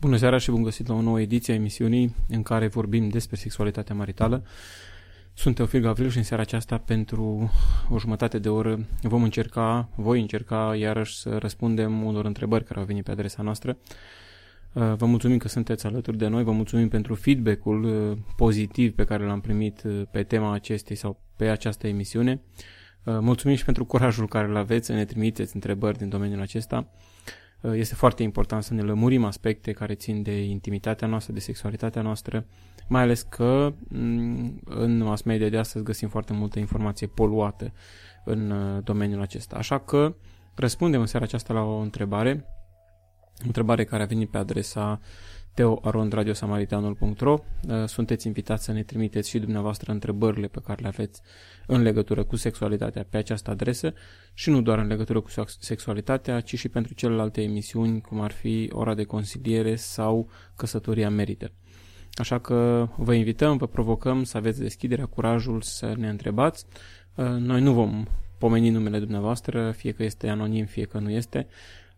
Bună seara și bun găsit la o nouă ediție a emisiunii în care vorbim despre sexualitatea maritală. Sunt Teofil Gavril și în seara aceasta pentru o jumătate de oră vom încerca, voi încerca iarăși să răspundem unor întrebări care au venit pe adresa noastră. Uh, vă mulțumim că sunteți alături de noi, vă mulțumim pentru feedback-ul uh, pozitiv pe care l-am primit uh, pe tema acestei sau pe această emisiune. Mulțumim și pentru curajul care îl aveți să ne trimiteți întrebări din domeniul acesta. Uh, este foarte important să ne lămurim aspecte care țin de intimitatea noastră, de sexualitatea noastră, mai ales că mm, în mass media de astăzi găsim foarte multă informație poluată în uh, domeniul acesta. Așa că răspundem în seara aceasta la o întrebare, o întrebare care a venit pe adresa teo.radiosamaritanul.ro uh, Sunteți invitați să ne trimiteți și dumneavoastră întrebările pe care le aveți în legătură cu sexualitatea pe această adresă și nu doar în legătură cu sexualitatea, ci și pentru celelalte emisiuni, cum ar fi ora de consiliere sau căsătoria merită. Așa că vă invităm, vă provocăm să aveți deschiderea, curajul să ne întrebați. Uh, noi nu vom pomeni numele dumneavoastră, fie că este anonim, fie că nu este.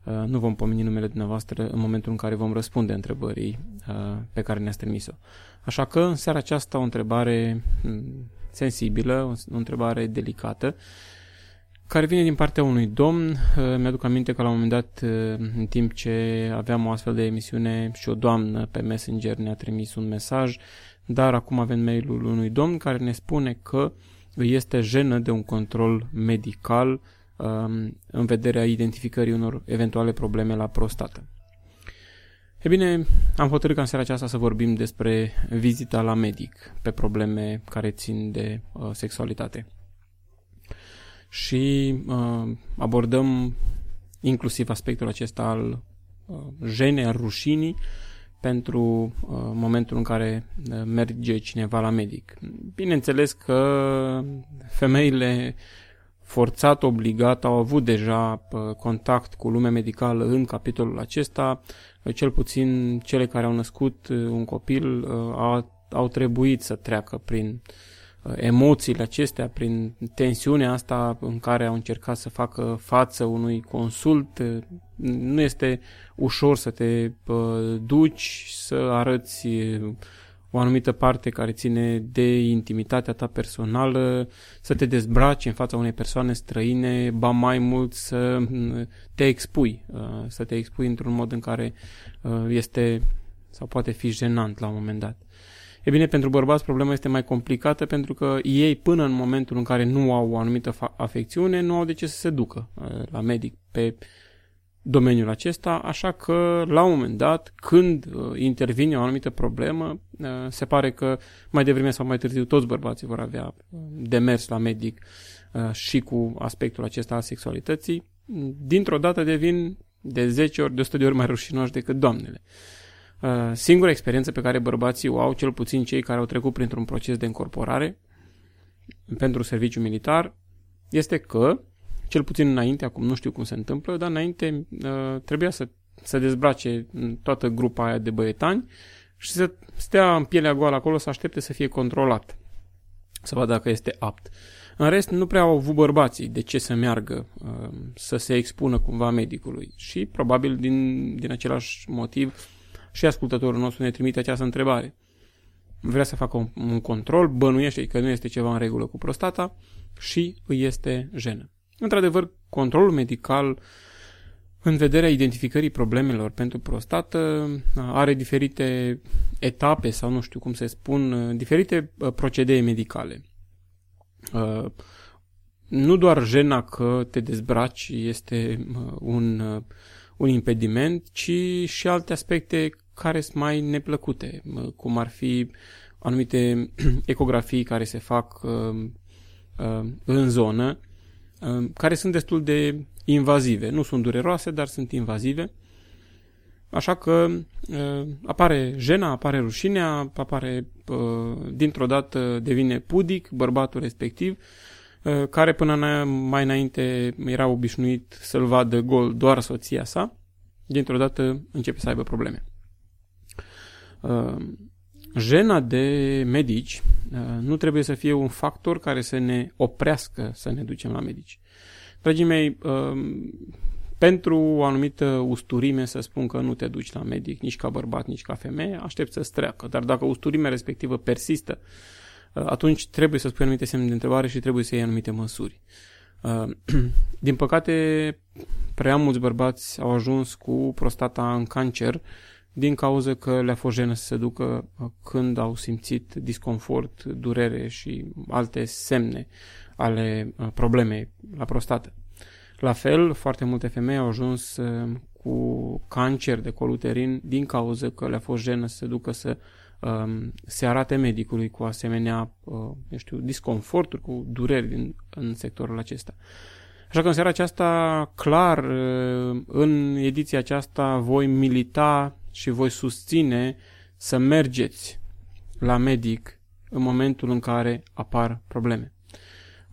Uh, nu vom pomeni numele dumneavoastră în momentul în care vom răspunde întrebării uh, pe care ne-ați trimis-o. Așa că în seara aceasta o întrebare mm, sensibilă, o întrebare delicată, care vine din partea unui domn. Uh, mi-aduc aminte că la un moment dat, în timp ce aveam o astfel de emisiune și o doamnă pe Messenger ne-a trimis un mesaj, dar acum avem mailul unui domn care ne spune că îi este jenă de un control medical Um, în vederea identificării unor eventuale probleme la prostată. E bine, am hotărât ca în seara aceasta să vorbim despre vizita la medic pe probleme care țin de uh, sexualitate. Și uh, abordăm inclusiv aspectul acesta al uh, jenei, al rușinii, pentru uh, momentul în care uh, merge cineva la medic. Bineînțeles că femeile forțat, obligat, au avut deja contact cu lumea medicală în capitolul acesta. Cel puțin cele care au născut uh, un copil uh, au, au trebuit să treacă prin uh, emoțiile acestea, prin tensiunea asta în care au încercat să facă față unui consult. Nu este ușor să te duci, să arăți o anumită parte care ține de intimitatea ta personală, să te dezbraci în fața unei persoane străine, ba mai mult să mm, te expui, uh, să te expui într-un mod în care uh, este sau poate fi jenant la un moment dat. E bine, pentru bărbați problema este mai complicată pentru că ei până în momentul în care nu au o anumită afecțiune, nu au de ce să se ducă uh, la medic pe domeniul acesta, așa că la un moment dat, când uh, intervine o anumită problemă, uh, se pare că mai devreme sau mai târziu toți bărbații vor avea uh, demers la medic și cu aspectul acesta al sexualității, dintr-o dată devin de 10 ori, de 100 de ori mai rușinoși decât doamnele. Singura experiență pe care bărbații o au, cel puțin cei care au trecut printr-un proces de încorporare pentru serviciu militar, este că cel puțin înainte, acum nu știu cum se întâmplă, dar înainte uh, trebuia să, să dezbrace toată grupa aia de băietani și să stea în pielea goală acolo să aștepte să fie controlat, să vadă dacă este apt. În rest, nu prea au avut bărbații de ce să meargă, uh, să se expună cumva medicului. Și probabil din, din același motiv și ascultătorul nostru ne trimite această întrebare. Vrea să facă un, un control, bănuiește că nu este ceva în regulă cu prostata și îi este jenă. Într-adevăr, controlul medical în vederea identificării problemelor pentru prostată are diferite etape sau nu știu cum se spun, diferite uh, procedee medicale. Uh, nu doar jena că te dezbraci este uh, un, un impediment, ci și alte aspecte care sunt mai neplăcute, cum ar fi anumite ecografii care se fac în zonă, care sunt destul de invazive. Nu sunt dureroase, dar sunt invazive. Așa că uh, apare jena, apare rușinea, apare uh, dintr-o dată devine pudic bărbatul respectiv, uh, care până mai înainte era obișnuit să-l vadă gol doar soția sa, dintr-o dată începe să aibă probleme. Jena de medici uh, nu trebuie să fie un factor care să ne oprească să ne ducem la medici. Dragii mei, uh, pentru o anumită usturime să spun că nu te duci la medic nici ca bărbat, nici ca femeie, aștept să-ți treacă. Dar dacă usturimea respectivă persistă, uh, atunci trebuie să spui anumite semne de întrebare și trebuie să iei anumite măsuri. Uh, din păcate, prea mulți bărbați au ajuns cu prostata în cancer din cauza că le-a fost jenă să se ducă uh, când au simțit disconfort, durere și alte semne ale problemei la prostată. La fel, foarte multe femei au ajuns uh, cu cancer de col uterin din cauza că le-a fost jenă să se ducă să um, se arate medicului cu asemenea, uh, eu știu, disconforturi, cu dureri din, în sectorul acesta. Așa că în seara aceasta, clar, uh, în ediția aceasta voi milita și voi susține să mergeți la medic în momentul în care apar probleme.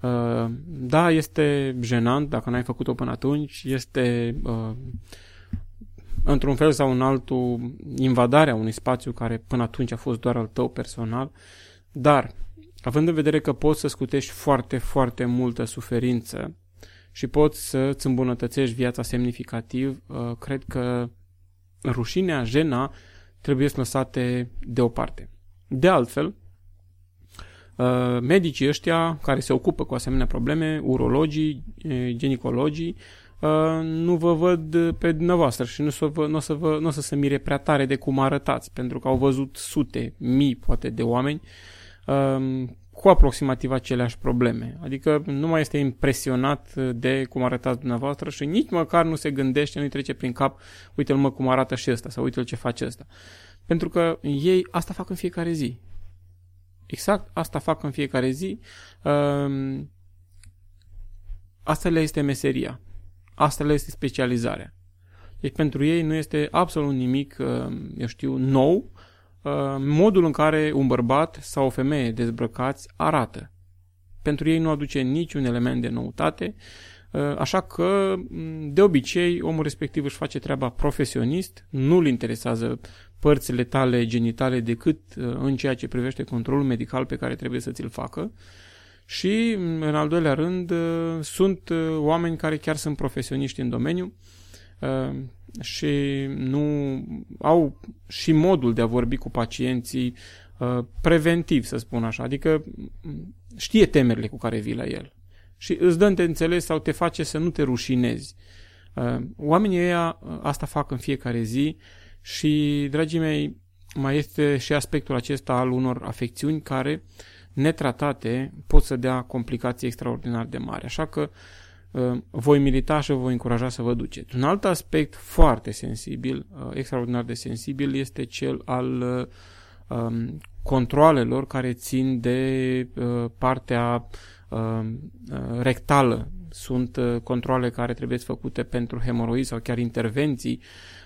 Uh, da, este jenant dacă n-ai făcut-o până atunci, este uh, într-un fel sau în altul invadarea unui spațiu care până atunci a fost doar al tău personal, dar având în vedere că poți să scutești foarte, foarte multă suferință și poți să îți îmbunătățești viața semnificativ, uh, cred că rușinea, jena trebuie lăsate deoparte. De altfel, Uh, medicii ăștia care se ocupă cu asemenea probleme, urologii, ginecologii, uh, nu vă văd pe dumneavoastră și nu, să vă, nu, o să vă, nu o să se mire prea tare de cum arătați, pentru că au văzut sute, mii poate de oameni uh, cu aproximativ aceleași probleme. Adică nu mai este impresionat de cum arătați dumneavoastră și nici măcar nu se gândește, nu-i trece prin cap, uite-l mă cum arată și ăsta sau uite-l ce face ăsta. Pentru că ei asta fac în fiecare zi. Exact asta fac în fiecare zi. Um, asta le este meseria. Asta le este specializarea. Deci pentru ei nu este absolut nimic, um, eu știu, nou um, modul în care un bărbat sau o femeie dezbrăcați arată. Pentru ei nu aduce niciun element de noutate, uh, așa că, de obicei, omul respectiv își face treaba profesionist, nu-l interesează părțile tale genitale decât uh, în ceea ce privește controlul medical pe care trebuie să ți-l facă. Și, în al doilea rând, uh, sunt uh, oameni care chiar sunt profesioniști în domeniu și nu au și modul de a vorbi cu pacienții preventiv, să spun așa, adică știe temerile cu care vii la el și îți dă de înțeles sau te face să nu te rușinezi. Oamenii ăia asta fac în fiecare zi și, dragii mei, mai este și aspectul acesta al unor afecțiuni care, netratate, pot să dea complicații extraordinar de mari. Așa că uh, voi milita și vă voi încuraja să vă duceți. Un alt aspect foarte sensibil, uh, extraordinar de sensibil, este cel al uh, um, controalelor care țin de partea rectală. Sunt controle care trebuie făcute pentru hemoroizi sau chiar intervenții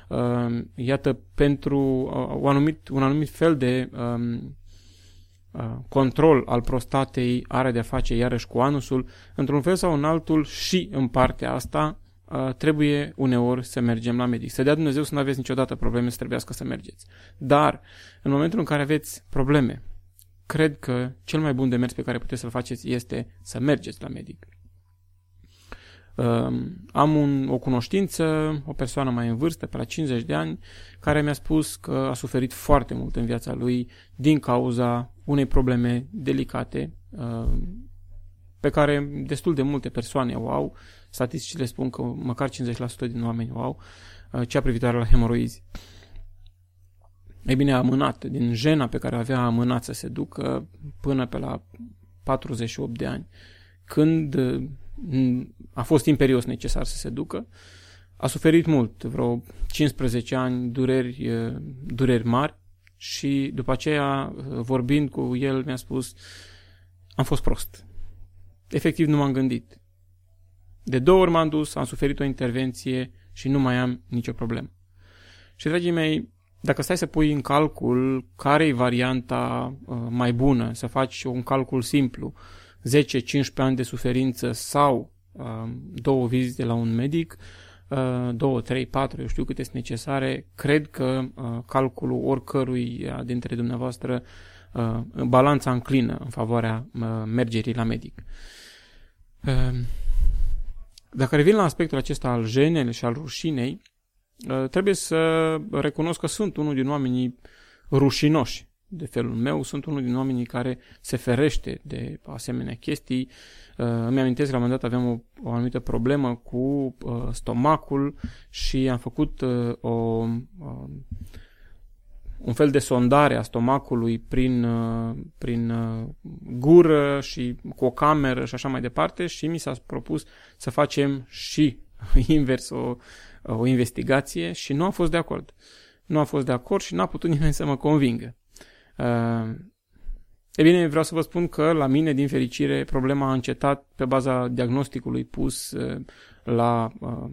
uh, iată, pentru uh, un, anumit, un anumit fel de um, uh, control al prostatei are de-a face iarăși cu anusul, într-un fel sau în altul și în partea asta uh, trebuie uneori să mergem la medic. Să dea Dumnezeu să nu aveți niciodată probleme să trebuiască să mergeți. Dar, în momentul în care aveți probleme, cred că cel mai bun demers pe care puteți să-l faceți este să mergeți la medic. Am un, o cunoștință, o persoană mai în vârstă, pe la 50 de ani, care mi-a spus că a suferit foarte mult în viața lui din cauza unei probleme delicate pe care destul de multe persoane o au. Statisticile spun că măcar 50% din oameni o au, cea privitoare la hemoroizi. Ei bine, a amânat, din jena pe care avea amânat să se ducă până pe la 48 de ani. Când a fost imperios necesar să se ducă. A suferit mult, vreo 15 ani, dureri, dureri mari și după aceea, vorbind cu el, mi-a spus am fost prost. Efectiv, nu m-am gândit. De două ori m-am dus, am suferit o intervenție și nu mai am nicio problemă. Și, dragii mei, dacă stai să pui în calcul care e varianta uh, mai bună, să faci un calcul simplu, 10-15 ani de suferință sau uh, două vizite la un medic, uh, două, trei, patru, eu știu câte sunt necesare, cred că uh, calculul oricărui dintre dumneavoastră uh, balanța înclină în favoarea uh, mergerii la medic. Uh, Dacă revin la aspectul acesta al jenele și al rușinei, uh, trebuie să recunosc că sunt unul din oamenii rușinoși de felul meu, sunt unul din oamenii care se ferește de asemenea chestii. Uh, îmi amintesc, la un moment dat aveam o, o anumită problemă cu uh, stomacul și am făcut uh, o, uh, un fel de sondare a stomacului prin, uh, prin uh, gură și cu o cameră și așa mai departe și mi s-a propus să facem și invers o, o investigație și nu a fost de acord. Nu a fost de acord și n-a putut nimeni să mă convingă. Uh, e bine, vreau să vă spun că la mine, din fericire, problema a încetat pe baza diagnosticului pus uh, la uh,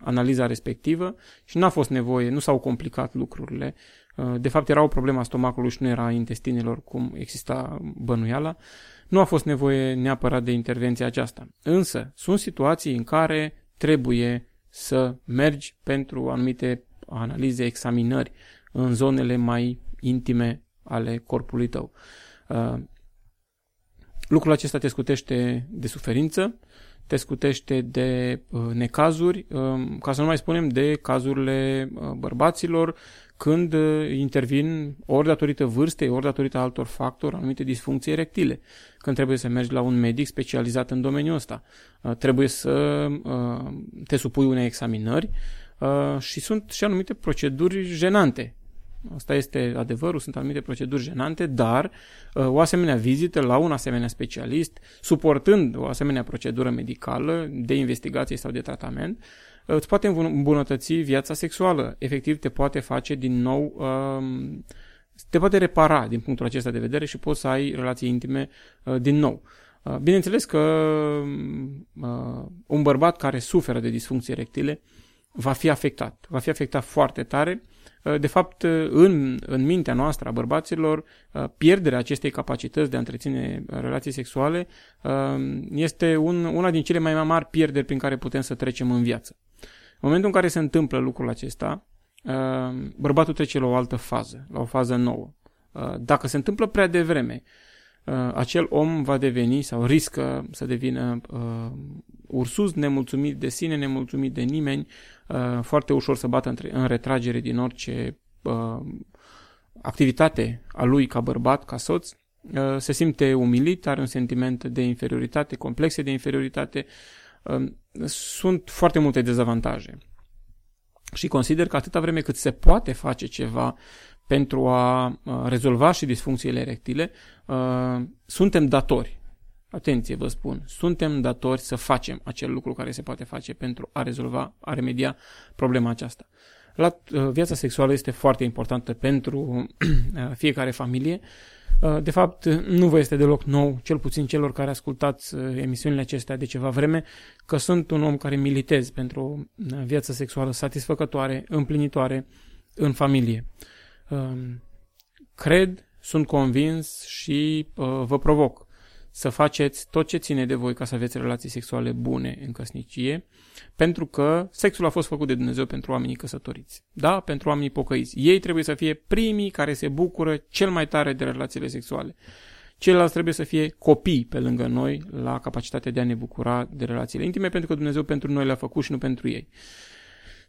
analiza respectivă și n-a fost nevoie, nu s-au complicat lucrurile. De fapt, era o problemă a stomacului și nu era a intestinelor, cum exista bănuiala. Nu a fost nevoie neapărat de intervenția aceasta. Însă, sunt situații în care trebuie să mergi pentru anumite analize, examinări în zonele mai intime ale corpului tău. Uh, lucrul acesta te scutește de suferință, te scutește de uh, necazuri, um, ca să nu mai spunem de cazurile uh, bărbaților, când intervin ori datorită vârstei, ori datorită altor factori, anumite disfuncții erectile, când trebuie să mergi la un medic specializat în domeniul ăsta. Trebuie să te supui unei examinări și sunt și anumite proceduri jenante Asta este adevărul, sunt anumite proceduri jenante, dar uh, o asemenea vizită la un asemenea specialist, suportând o asemenea procedură medicală de investigație sau de tratament, uh, îți poate îmbunătăți viața sexuală. Efectiv, te poate face din nou, um, te poate repara din punctul acesta de vedere și poți să ai relații intime uh, din nou. Bineînțeles că un bărbat care suferă de disfuncții erectile va fi afectat. Va fi afectat foarte tare Uh, de fapt, uh, în, în mintea noastră a bărbaților, uh, pierderea acestei capacități de a întreține relații sexuale este un, una din cele mai mari pierderi prin care putem să trecem în viață. În momentul în care se întâmplă lucrul acesta, bărbatul trece la o altă fază, la o fază nouă. Dacă se întâmplă prea devreme, acel om va deveni sau riscă să devină ursuz, nemulțumit de sine, nemulțumit de nimeni, uh, foarte ușor să bată în retragere din orice uh, activitate a lui ca bărbat, ca soț, uh, se simte umilit, are un sentiment de inferioritate, complexe de inferioritate, sunt foarte multe dezavantaje. Și consider că atâta vreme cât se poate face ceva pentru a rezolva și disfuncțiile erectile, suntem datori Atenție, vă spun, suntem datori să facem acel lucru care se poate face pentru a rezolva, a remedia problema aceasta. La, uh, viața sexuală este foarte importantă pentru uh, fiecare familie. Uh, de fapt, nu vă este deloc nou, cel puțin celor care ascultați emisiunile acestea de ceva vreme, că sunt un om care militez pentru viața sexuală satisfăcătoare, împlinitoare în familie. Cred, sunt convins și vă provoc să faceți tot ce ține de voi ca să aveți relații sexuale bune în căsnicie, pentru că sexul a fost făcut de Dumnezeu pentru oamenii căsătoriți, da? Pentru oamenii pocăiți. Ei trebuie să fie primii care se bucură cel mai tare de relațiile sexuale. Ceilalți trebuie să fie copii pe lângă noi la capacitatea de a ne bucura de relațiile intime, pentru că Dumnezeu pentru noi le-a făcut și nu pentru ei.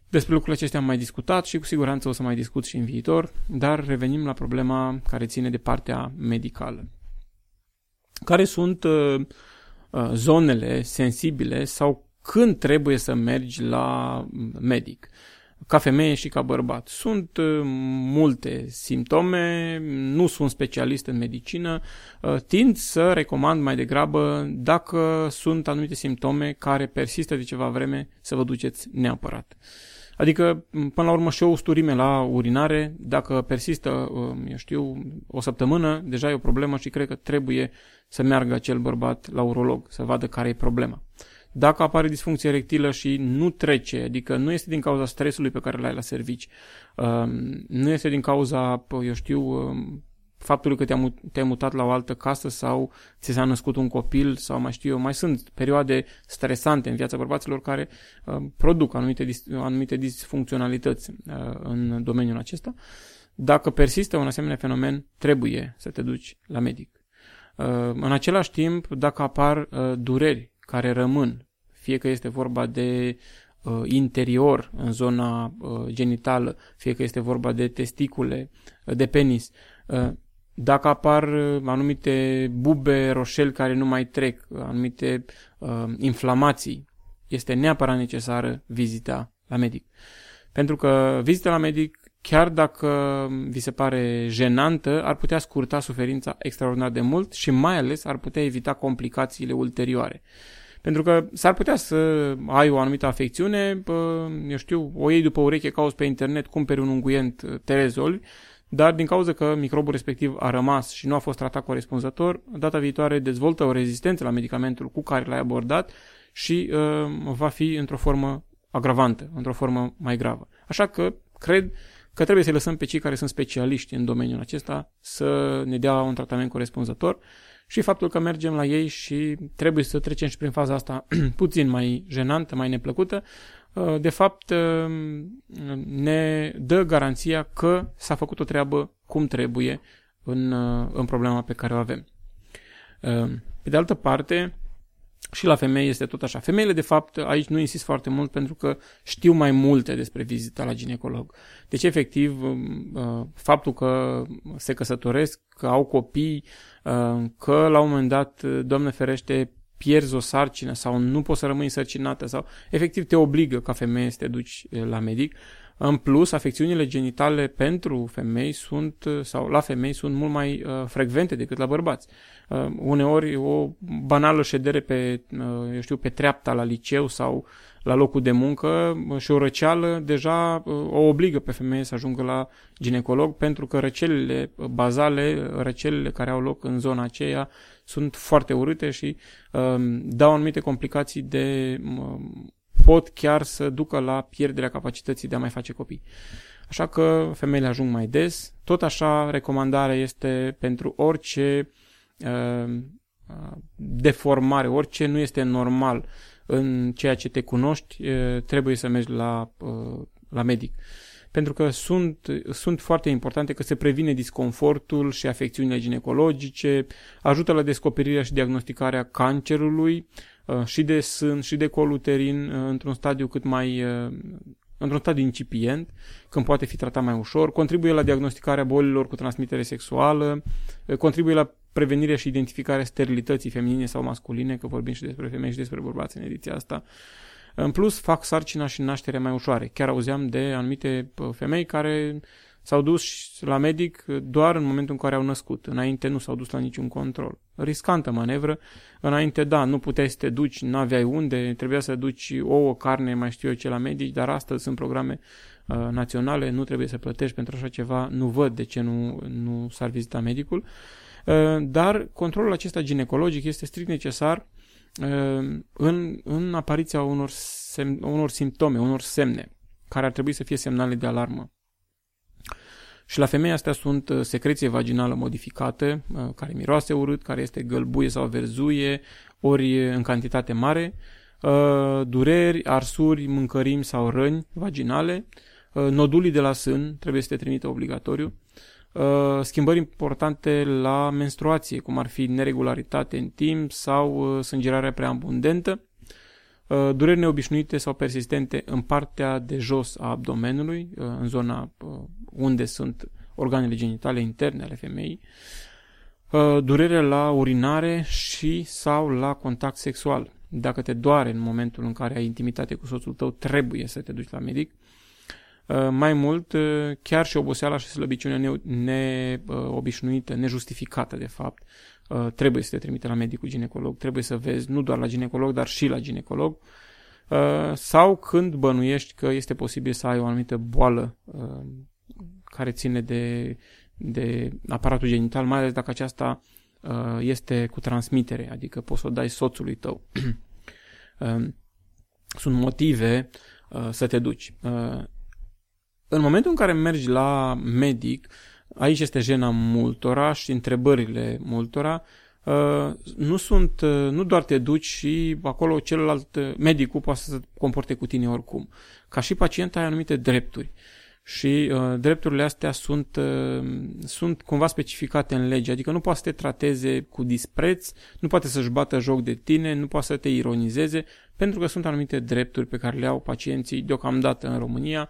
Despre lucrurile acestea am mai discutat și cu siguranță o să mai discut și în viitor, dar revenim la problema care ține de partea medicală care sunt uh, uh, zonele sensibile sau când trebuie să mergi la medic, ca femeie și ca bărbat. Sunt uh, multe simptome, nu sunt specialist în medicină, uh, tind să recomand mai degrabă dacă sunt anumite simptome care persistă de ceva vreme să vă duceți neapărat. Adică, până la urmă, și o usturime la urinare, dacă persistă, um, eu știu, o săptămână, deja e o problemă și cred că trebuie să meargă acel bărbat la urolog, să vadă care e problema. Dacă apare disfuncție erectilă și nu trece, adică nu este din cauza stresului pe care l-ai la servici, um, nu este din cauza, eu știu, um, faptul că te-ai, te mutat la o altă casă sau ți s-a născut un copil sau mai știu eu, mai sunt perioade stresante în viața bărbaților care uh, produc anumite, dis, anumite disfuncționalități uh, în domeniul acesta. Dacă persistă un asemenea fenomen, trebuie să te duci la medic. Uh, în același timp, dacă apar uh, dureri care rămân fie că este vorba de uh, interior, în zona uh, genitală, fie că este vorba de testicule, uh, de penis, uh, dacă apar uh, anumite bube, roșeli care nu mai trec, anumite uh, inflamații, este neapărat necesară vizita la medic. Pentru că vizita la medic, chiar dacă vi se pare jenantă, ar putea scurta suferința extraordinar de mult și mai ales ar putea evita complicațiile ulterioare. Pentru că s-ar putea să ai o anumită afecțiune, eu știu, o iei după ureche, cauți pe internet, cumperi un unguent, te rezolvi, dar din cauza că microbul respectiv a rămas și nu a fost tratat corespunzător, data viitoare dezvoltă o rezistență la medicamentul cu care l-ai abordat și uh, va fi într-o formă agravantă, într-o formă mai gravă. Așa că cred că trebuie să lăsăm pe cei care sunt specialiști în domeniul acesta să ne dea un tratament corespunzător și faptul că mergem la ei și trebuie să trecem și prin faza asta puțin mai jenantă, mai neplăcută, uh, de fapt uh, ne dă garanția că s-a făcut o treabă cum trebuie în, uh, în problema pe care o avem. Pe de altă parte, și la femei este tot așa. Femeile, de fapt, aici nu insist foarte mult pentru că știu mai multe despre vizita la ginecolog. Deci, efectiv, um, uh, faptul că se căsătoresc, că au copii, uh, că la un moment dat, Doamne ferește, pierzi o sarcină sau nu poți să rămâi sărcinată sau efectiv te obligă ca femeie să te duci uh, la medic. În plus, afecțiunile genitale pentru femei sunt, sau la femei sunt mult mai uh, frecvente decât la bărbați. Uh, uneori o banală ședere pe, uh, eu știu, pe treapta la liceu sau la locul de muncă uh, și o răceală deja uh, o obligă pe femeie să ajungă la ginecolog pentru că răcelile bazale, răcelile care au loc în zona aceea sunt foarte urâte și uh, dau anumite complicații de pot chiar să ducă la pierderea capacității de a mai face copii. Așa că femeile ajung mai des. Tot așa, recomandarea este pentru orice uh, uh, deformare, orice nu este normal în ceea ce te cunoști, uh, trebuie să mergi la, uh, la medic. Pentru că sunt, sunt foarte importante că se previne disconfortul și afecțiunile ginecologice, ajută la descoperirea și diagnosticarea cancerului, Uh, și de sân și de col uterin uh, într-un stadiu cât mai uh, într-un stadiu incipient, când poate fi tratat mai ușor, contribuie la diagnosticarea bolilor cu transmitere sexuală, contribuie la prevenirea și identificarea sterilității feminine sau masculine, că vorbim și despre femei și despre bărbați în ediția asta. În plus, fac sarcina și nașterea mai ușoare. Chiar auzeam de anumite femei care S-au dus la medic doar în momentul în care au născut. Înainte nu s-au dus la niciun control. Riscantă manevră. Înainte, da, nu puteai să te duci, nu aveai unde, trebuia să duci ouă, carne, mai știu eu ce la medici, dar astăzi sunt programe uh, naționale, nu trebuie să plătești pentru așa ceva, nu văd de ce nu, nu s-ar vizita medicul. Uh, dar controlul acesta ginecologic este strict necesar uh, în, în apariția unor, sem- unor simptome, unor semne, care ar trebui să fie semnale de alarmă. Și la femei astea sunt uh, secreție vaginală modificată, uh, care miroase urât, care este gălbuie sau verzuie, ori în cantitate mare, uh, dureri, arsuri, mâncărimi sau răni vaginale, nodulii de la sân trebuie să te trimită obligatoriu, schimbări importante la menstruație, cum ar fi neregularitate în timp sau sângerarea prea abundentă, Uh, dureri neobișnuite sau persistente în partea de jos a abdomenului, uh, în zona uh, unde sunt organele genitale interne ale femeii, durere la urinare și sau la contact sexual. Dacă te doare în momentul în care ai intimitate cu soțul tău, trebuie să te duci la medic. Mai mult, chiar și oboseala și slăbiciunea neobișnuită, nejustificată de fapt, Uh, trebuie să te trimite la medicul ginecolog, trebuie să vezi nu doar la ginecolog, dar și la ginecolog, uh, sau când bănuiești că este posibil să ai o anumită boală uh, care ține de, de aparatul genital, mai ales dacă aceasta este cu transmitere, adică poți să o dai soțului tău. Sunt motive să te duci. În momentul în care mergi la medic, Aici este jena multora și întrebările multora. Uh, nu sunt, uh, nu doar te duci și acolo celălalt uh, medicul poate să se comporte cu tine oricum. Ca și pacient ai anumite drepturi. și uh, drepturile astea sunt, uh, sunt cumva specificate în lege, adică nu poate să te trateze cu dispreț, nu poate să-și bată joc de tine, nu poate să te ironizeze, pentru că sunt anumite drepturi pe care le au pacienții deocamdată în România,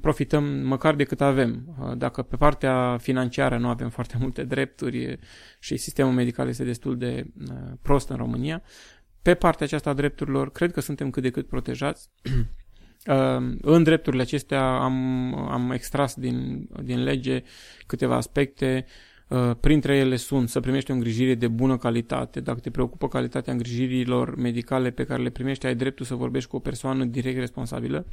profităm măcar de cât avem. Uh, dacă pe partea financiară nu avem foarte multe drepturi și sistemul medical este destul de uh, prost în România, pe partea aceasta a drepturilor cred că suntem cât de cât protejați Ehm, în drepturile acestea am, am extras din, din lege câteva aspecte. Ehm, printre ele sunt să primești o îngrijire de bună calitate. Dacă te preocupă calitatea îngrijirilor medicale pe care le primești, ai dreptul să vorbești cu o persoană direct responsabilă.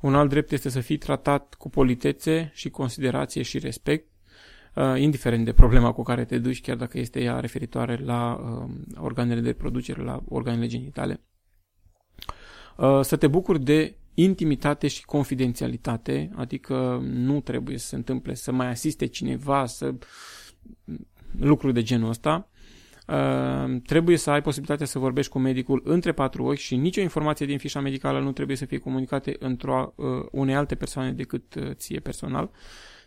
Un alt drept este să fii tratat cu politețe și considerație și respect, ehm, indiferent de problema cu care te duci, chiar dacă este ea referitoare la organele de producere, la organele genitale. Să te bucuri de intimitate și confidențialitate, adică nu trebuie să se întâmple să mai asiste cineva, să lucruri de genul ăsta. Uh, trebuie să ai posibilitatea să vorbești cu medicul între patru ochi și nicio informație din fișa medicală nu trebuie să fie comunicate într-o uh, unei alte persoane decât uh, ție personal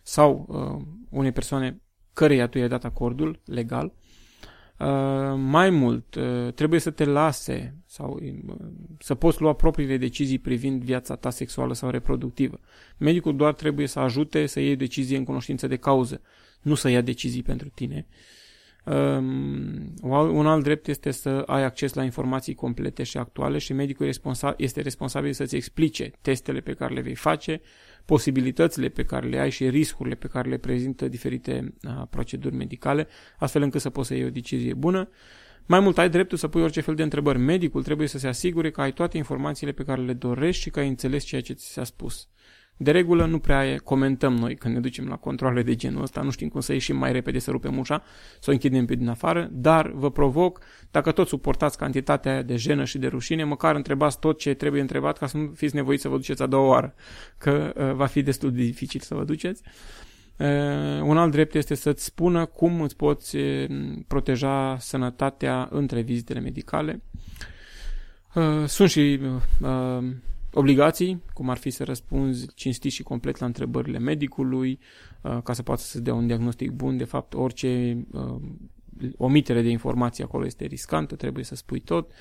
sau uh, unei persoane căreia tu i-ai dat acordul legal. Uh, mai mult, uh, trebuie să te lase sau uh, să poți lua propriile decizii privind viața ta sexuală sau reproductivă. Medicul doar trebuie să ajute să iei decizie în cunoștință de cauză, nu să ia decizii pentru tine. Um, un alt drept este să ai acces la informații complete și actuale și medicul responsa- este responsabil să-ți explice testele pe care le vei face, posibilitățile pe care le ai și riscurile pe care le prezintă diferite uh, proceduri medicale, astfel încât să poți să iei o decizie bună. Mai mult ai dreptul să pui orice fel de întrebări. Medicul trebuie să se asigure că ai toate informațiile pe care le dorești și că ai înțeles ceea ce ți s-a spus. De regulă nu prea e, comentăm noi când ne ducem la controle de genul ăsta, nu știm cum să ieșim mai repede să rupem ușa, să o închidem pe din afară, dar vă provoc, dacă tot suportați cantitatea de jenă și de rușine, măcar întrebați tot ce trebuie întrebat ca să nu fiți nevoiți să vă duceți a doua oară, că uh, va fi destul de dificil să vă duceți. Uh, un alt drept este să-ți spună cum îți poți uh, proteja sănătatea între vizitele medicale. Uh, sunt și uh, obligații, cum ar fi să răspunzi cinstit și complet la întrebările medicului, uh, ca să poată să dea un diagnostic bun. De fapt, orice uh, omitere de informații acolo este riscantă, trebuie să spui tot.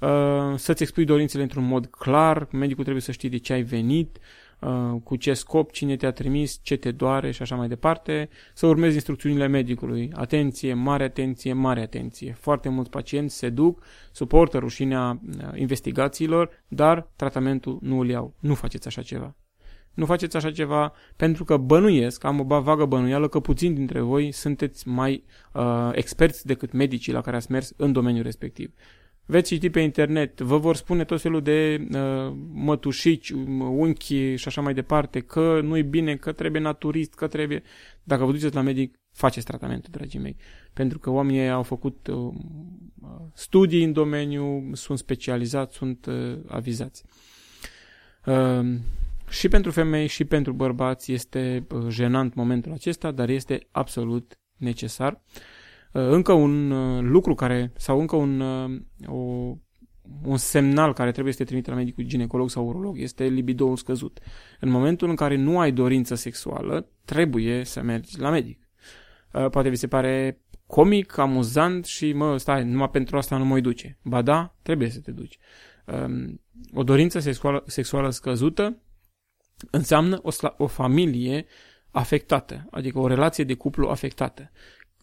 Uh, să-ți expui dorințele într-un mod clar, medicul trebuie să știe de ce ai venit, Uh, cu ce scop, cine te-a trimis, ce te doare și așa mai departe, să urmezi instrucțiunile medicului. Atenție, mare atenție, mare atenție. Foarte mulți pacienți se duc, suportă rușinea uh, investigațiilor, dar tratamentul nu îl iau. Nu faceți așa ceva. Nu faceți așa ceva pentru că bănuiesc, am o vagă bănuială că puțini dintre voi sunteți mai uh, experți decât medicii la care ați mers în domeniul respectiv. Veți citi pe internet, vă vor spune tot felul de uh, mătușici, unchi și așa mai departe, că nu-i bine, că trebuie naturist, că trebuie... Dacă vă duceți la medic, faceți tratamentul, dragii mei. Pentru că oamenii au făcut uh, studii în domeniu, sunt specializați, sunt uh, avizați. Uh, și pentru femei și pentru bărbați este uh, jenant momentul acesta, dar este absolut necesar. Uh, Uh, încă un uh, lucru care, sau încă un, uh, o, un semnal care trebuie să te trimite la medicul ginecolog sau urolog este libidoul scăzut. În momentul în care nu ai dorință sexuală, trebuie să mergi la medic. Poate vi se pare comic, amuzant și, mă, stai, numai pentru asta nu mă duce. Ba da, trebuie să te duci. Um, o dorință sexuală, sexuală scăzută înseamnă o, o familie afectată, adică o relație de cuplu afectată.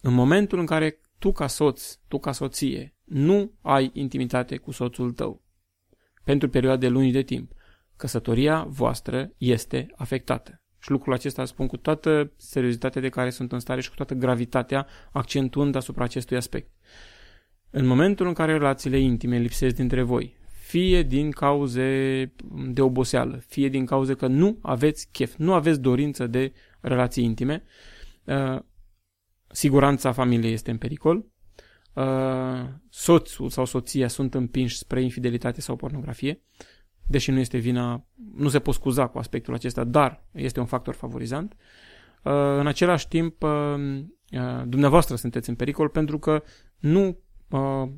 În momentul în care tu ca soț, tu ca soție, nu ai intimitate cu soțul tău pentru perioade lungi de timp, căsătoria voastră este afectată. Și lucrul acesta spun cu toată seriozitatea de care sunt în stare și cu toată gravitatea, accentuând asupra acestui aspect. În momentul în care relațiile intime lipsesc dintre voi, fie din cauze de oboseală, fie din cauze că nu aveți chef, nu aveți dorință de relații intime, uh, siguranța familiei este în pericol, uh, soțul sau soția sunt împinși spre infidelitate sau pornografie, deși nu este vina, nu se pot scuza cu aspectul acesta, dar este un factor favorizant. Uh, în același timp, uh, dumneavoastră sunteți în pericol pentru că nu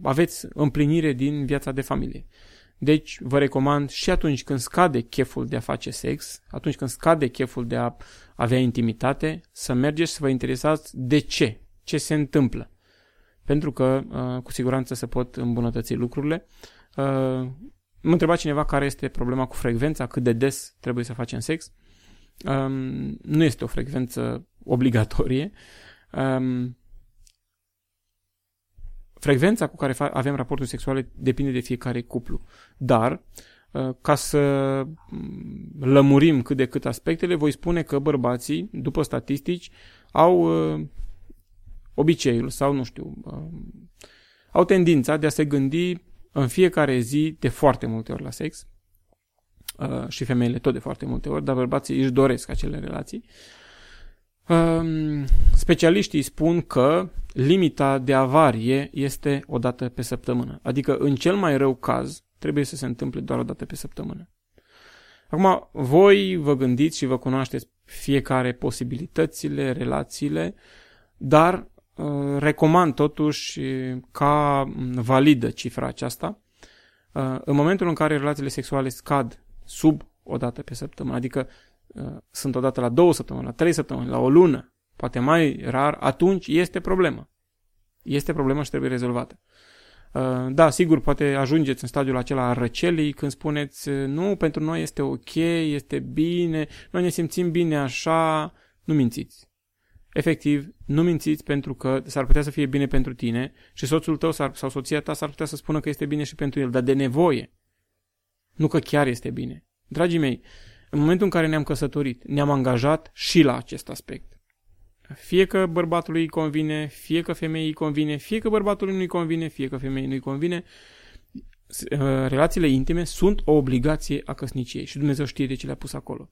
aveți împlinire din viața de familie. Deci vă recomand și atunci când scade cheful de a face sex, atunci când scade cheful de a avea intimitate, să mergeți să vă interesați de ce, ce se întâmplă. Pentru că uh, cu siguranță se pot îmbunătăți lucrurile. Uh, mă întreba cineva care este problema cu frecvența, cât de des trebuie să facem sex. Um, nu este o frecvență obligatorie. Um, frecvența cu care avem raporturi sexuale depinde de fiecare cuplu. Dar, uh, ca să mm, lămurim cât de cât aspectele, voi spune că bărbații, după statistici, au uh, obiceiul sau, nu știu, uh, au tendința de a se gândi în fiecare zi de foarte multe ori la sex și femeile tot de foarte multe ori, dar bărbații își doresc acele relații. Um, specialiștii spun că limita de avarie este o dată pe săptămână. Adică, în cel mai rău caz, trebuie să se întâmple doar o dată pe săptămână. Acum, voi vă gândiți și vă cunoașteți fiecare posibilitățile, relațiile, dar uh, recomand totuși ca validă cifra aceasta. Uh, în momentul în care relațiile sexuale scad sub o dată pe săptămână, adică Uh, sunt odată la două săptămâni, la trei săptămâni, la o lună, poate mai rar, atunci este problemă. Este problemă și trebuie rezolvată. Uh, da, sigur, poate ajungeți în stadiul acela a răcelii când spuneți uh, nu, pentru noi este ok, este bine, noi ne simțim bine așa, nu mințiți. Efectiv, nu mințiți pentru că s-ar putea să fie bine pentru tine și soțul tău sau soția ta s-ar putea să spună că este bine și pentru el, dar de nevoie. Nu că chiar este bine. Dragii mei, în momentul în care ne-am căsătorit, ne-am angajat și la acest aspect. Fie că bărbatului îi convine, fie că femeii îi convine, fie că bărbatului nu îi convine, fie că femeii nu îi convine, uh, relațiile intime sunt o obligație a căsniciei și Dumnezeu știe de ce le-a pus acolo.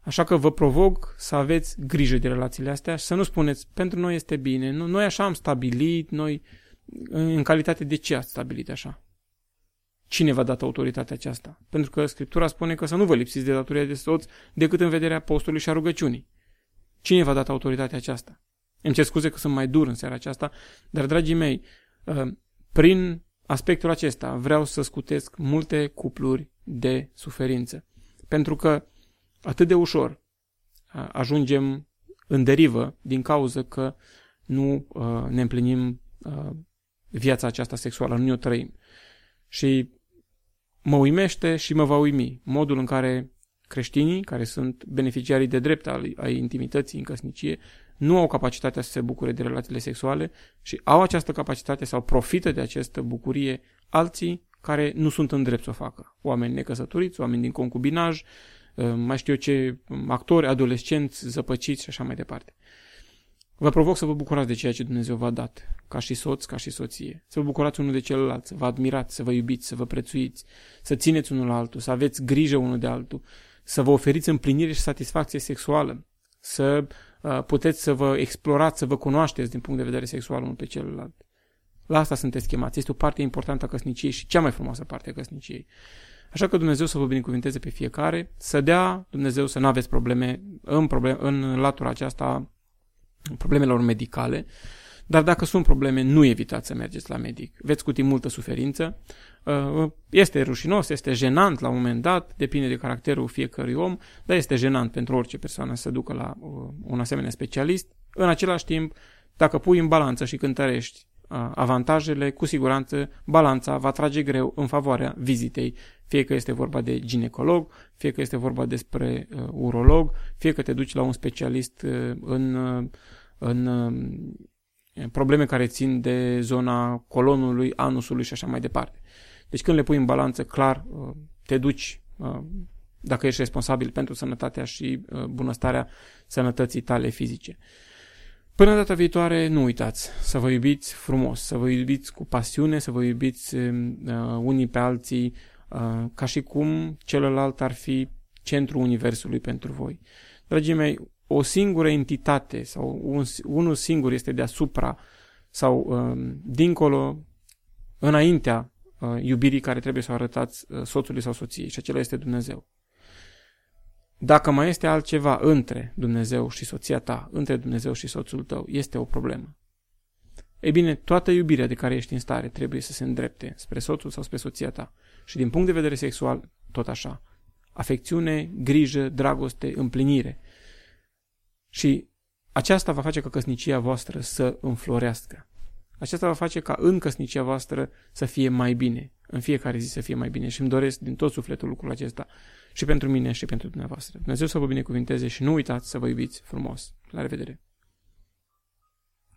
Așa că vă provoc să aveți grijă de relațiile astea și să nu spuneți, pentru noi este bine, noi așa am stabilit, noi în calitate de ce ați stabilit așa? Cine v-a dat autoritatea aceasta? Pentru că Scriptura spune că să nu vă lipsiți de datoria de soț decât în vederea postului și a rugăciunii. Cine v-a dat autoritatea aceasta? Îmi cer scuze că sunt mai dur în seara aceasta, dar, dragii mei, uh, prin aspectul acesta vreau să scutesc multe cupluri de suferință. Pentru că atât de ușor uh, ajungem în derivă din cauză că nu uh, ne împlinim viața aceasta sexuală, nu o trăim. Și mă uimește și mă va uimi modul în care creștinii, care sunt beneficiarii de drept al, ai intimității în căsnicie, nu au capacitatea să se bucure de relațiile sexuale și au această capacitate sau profită de această bucurie alții care nu sunt în drept să o facă. Oameni necăsătoriți, oameni din concubinaj, ă, mai știu eu ce, actori, adolescenți, zăpăciți și așa mai departe. Vă provoc să vă bucurați de ceea ce Dumnezeu v-a dat, ca și soț, ca și soție. Să vă bucurați unul de celălalt, să vă admirați, să vă iubiți, să vă prețuiți, să țineți unul la altul, să aveți grijă unul de altul, să vă oferiți împlinire și satisfacție sexuală, să uh, puteți să vă explorați, să vă cunoașteți din punct de vedere sexual unul pe celălalt. La asta sunteți chemați. Este o parte importantă a căsniciei și cea mai frumoasă parte a căsniciei. Așa că Dumnezeu să vă binecuvinteze pe fiecare, să dea Dumnezeu să nu aveți probleme în, problem, în latura aceasta problemelor medicale, dar dacă sunt probleme, nu evitați să mergeți la medic. Veți cuti multă suferință. Uh, este rușinos, este jenant la un moment dat, depinde de caracterul fiecărui om, dar este jenant pentru orice persoană să ducă la uh, un asemenea specialist. În același timp, dacă pui în balanță și cântărești uh, avantajele, cu siguranță balanța va trage greu în favoarea vizitei, fie că este vorba de ginecolog, fie că este vorba despre uh, urolog, fie că te duci la un specialist uh, în, uh, în uh, probleme care țin de zona colonului, anusului și așa mai departe. Deci când le pui în balanță, clar, uh, te duci uh, dacă ești responsabil pentru sănătatea și uh, bunăstarea sănătății tale fizice. Până data viitoare, nu uitați să vă iubiți frumos, să vă iubiți cu pasiune, să vă iubiți uh, unii pe alții uh, ca și cum celălalt ar fi centrul universului pentru voi. Dragii mei, o singură entitate sau un, unul singur este deasupra sau uh, dincolo, înaintea uh, iubirii care trebuie să o arătați uh, soțului sau soției și acela este Dumnezeu. Dacă mai este altceva între Dumnezeu și soția ta, între Dumnezeu și soțul tău, este o problemă. Ei bine, toată iubirea de care ești în stare trebuie să se îndrepte spre soțul sau spre soția ta. Și din punct de vedere sexual, tot așa. Afecțiune, grijă, dragoste, împlinire. Și aceasta va face ca căsnicia voastră să înflorească. Aceasta va face ca în căsnicia voastră să fie mai bine, în fiecare zi să fie mai bine și îmi doresc din tot sufletul lucrul acesta și pentru mine și pentru dumneavoastră. Dumnezeu să vă binecuvinteze și nu uitați să vă iubiți frumos. La revedere!